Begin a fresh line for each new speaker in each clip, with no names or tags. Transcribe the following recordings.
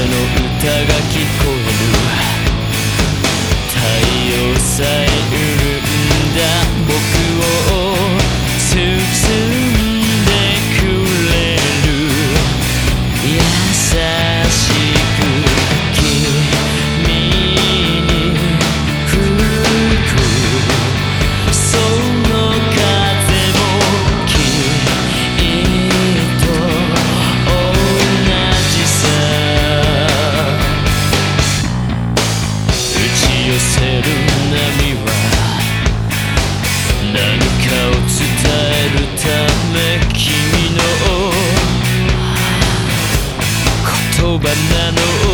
の歌が聞こえる。太陽さえ banana. Oh.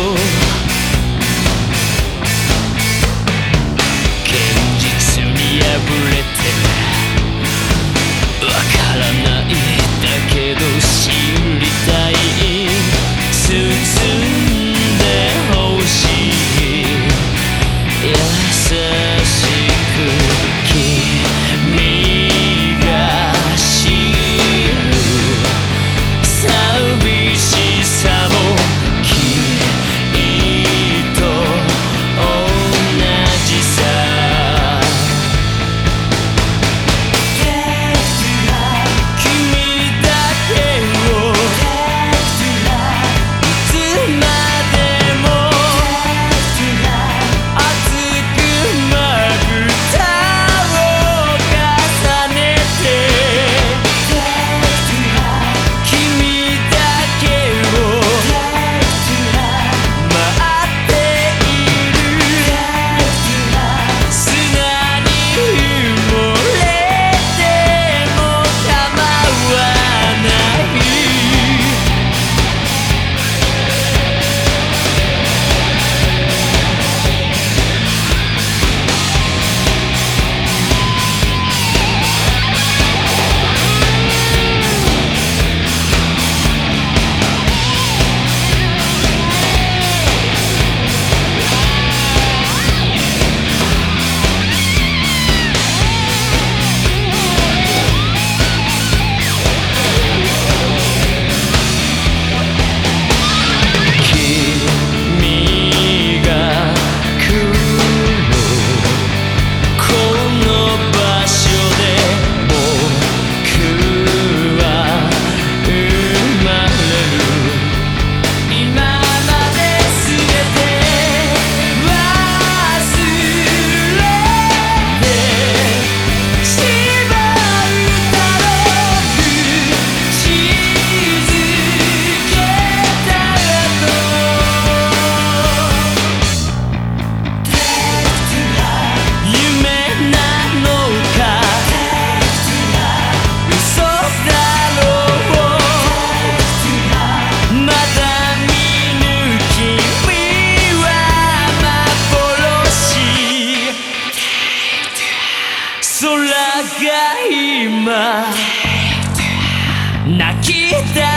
今泣きた